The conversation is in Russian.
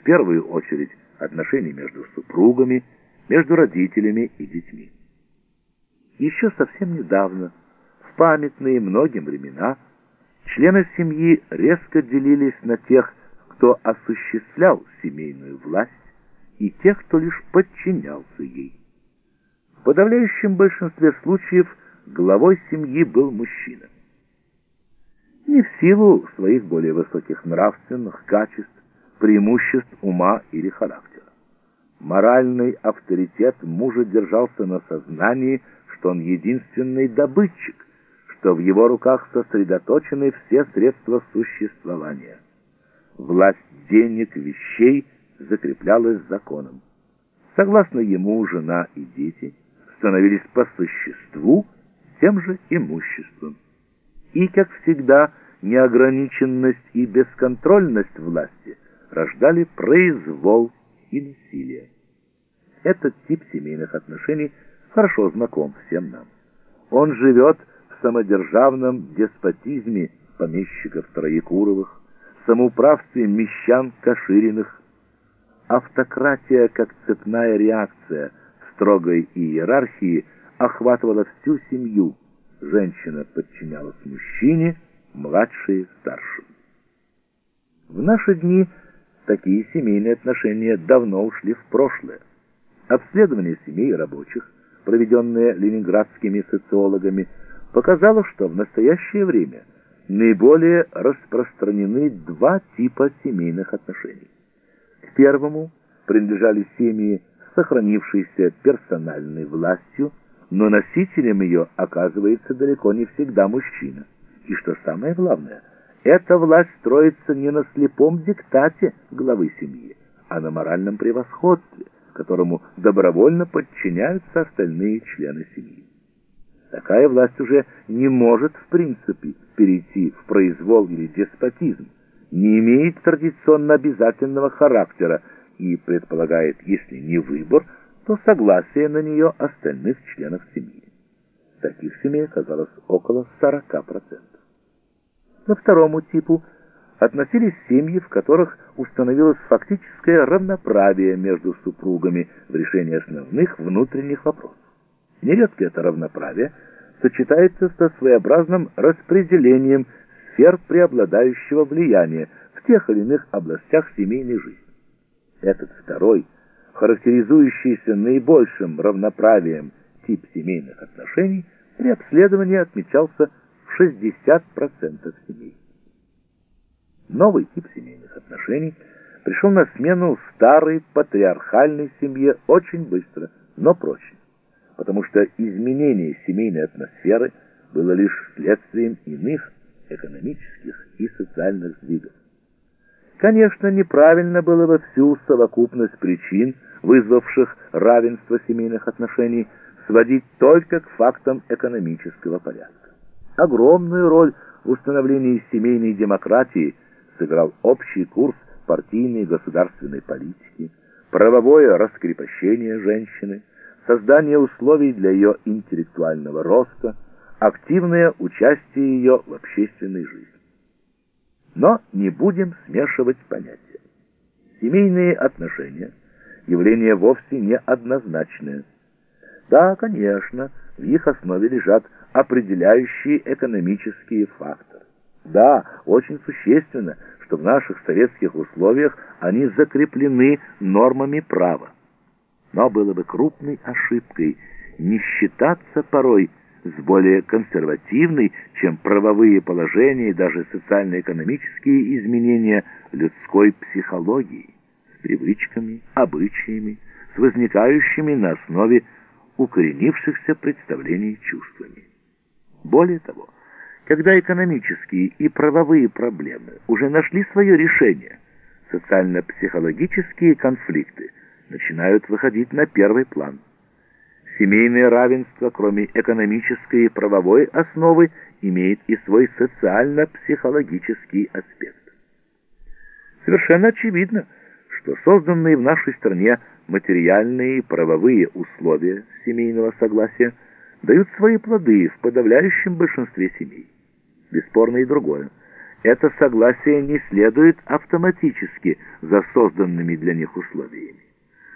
в первую очередь отношений между супругами, между родителями и детьми. Еще совсем недавно, в памятные многим времена, члены семьи резко делились на тех, кто осуществлял семейную власть, и тех, кто лишь подчинялся ей. В подавляющем большинстве случаев главой семьи был мужчина. Не в силу своих более высоких нравственных качеств, преимуществ ума или характера. Моральный авторитет мужа держался на сознании, что он единственный добытчик, что в его руках сосредоточены все средства существования. Власть денег, вещей закреплялась законом. Согласно ему, жена и дети становились по существу тем же имуществом. И, как всегда, неограниченность и бесконтрольность власти рождали произвол и насилие. Этот тип семейных отношений хорошо знаком всем нам. Он живет в самодержавном деспотизме помещиков Троекуровых, самоуправстве мещан Кашириных. Автократия, как цепная реакция строгой иерархии, охватывала всю семью. Женщина подчинялась мужчине, младшие – старшим. В наши дни такие семейные отношения давно ушли в прошлое. Обследование семей рабочих, проведенное ленинградскими социологами, показало, что в настоящее время наиболее распространены два типа семейных отношений. К первому принадлежали семьи, сохранившиеся персональной властью, но носителем ее оказывается далеко не всегда мужчина. И что самое главное, эта власть строится не на слепом диктате главы семьи, а на моральном превосходстве, которому добровольно подчиняются остальные члены семьи. Такая власть уже не может, в принципе, перейти в произвол или деспотизм, не имеет традиционно обязательного характера и предполагает, если не выбор, то согласие на нее остальных членов семьи. Таких семей оказалось около 40%. Ко второму типу относились семьи, в которых установилось фактическое равноправие между супругами в решении основных внутренних вопросов. Нередко это равноправие сочетается со своеобразным распределением сфер преобладающего влияния в тех или иных областях семейной жизни. Этот второй, характеризующийся наибольшим равноправием тип семейных отношений, при обследовании отмечался 60% семей. Новый тип семейных отношений пришел на смену старой патриархальной семье очень быстро, но прочно, потому что изменение семейной атмосферы было лишь следствием иных экономических и социальных сдвигов. Конечно, неправильно было бы всю совокупность причин, вызвавших равенство семейных отношений, сводить только к фактам экономического порядка. Огромную роль в установлении семейной демократии сыграл общий курс партийной государственной политики, правовое раскрепощение женщины, создание условий для ее интеллектуального роста, активное участие ее в общественной жизни. Но не будем смешивать понятия. Семейные отношения – явление вовсе не однозначное. Да, конечно, в их основе лежат определяющие экономические факторы. Да, очень существенно, что в наших советских условиях они закреплены нормами права. Но было бы крупной ошибкой не считаться порой с более консервативной, чем правовые положения и даже социально-экономические изменения людской психологии, с привычками, обычаями, с возникающими на основе укоренившихся представлений чувствами. Более того, когда экономические и правовые проблемы уже нашли свое решение, социально-психологические конфликты начинают выходить на первый план. Семейное равенство, кроме экономической и правовой основы, имеет и свой социально-психологический аспект. Совершенно очевидно, что созданные в нашей стране материальные и правовые условия семейного согласия дают свои плоды в подавляющем большинстве семей. Бесспорно и другое. это согласие не следует автоматически за созданными для них условиями.